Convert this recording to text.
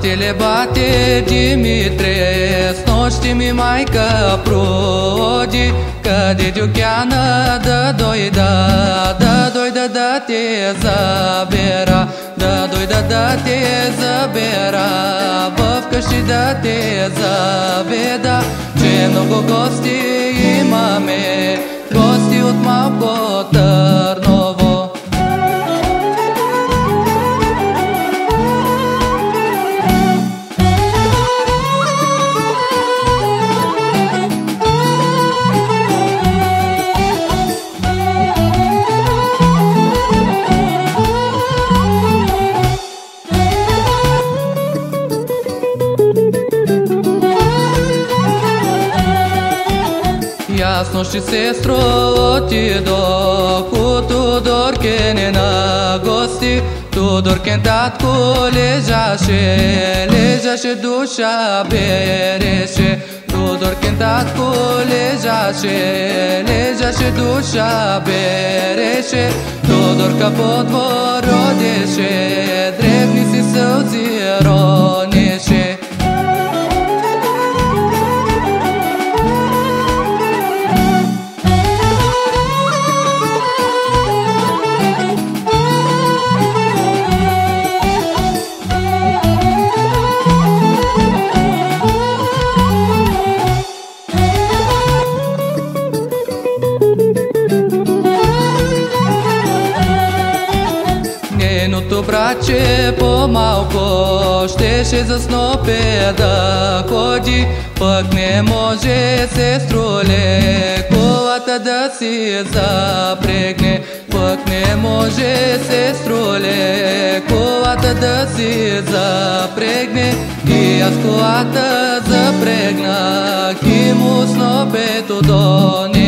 te bate Dimitrie S noștri mi maică prodi Că de diucheană dă doi da Dă doi da da te zabera Dă doi da da te zabera Băvcă și da te zabeda Ce nu cu noștri sestru Otido Cu Tudor Kene nagosti Tudor cantat cu lejașe Lejașe dușa bereșe Tudor cântat cu lejașe Lejașe dușa bereșe Tudor capot vorodeșe Drepnisi săuții Братче по-малко щеше за снопе да ходи, пък не може сестроле колата да си запрегне, пък не може сестроле колата да си запрегне и аз колата запрегнах и му снопето донесох.